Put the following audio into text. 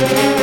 Yeah.